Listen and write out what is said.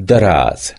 Дараз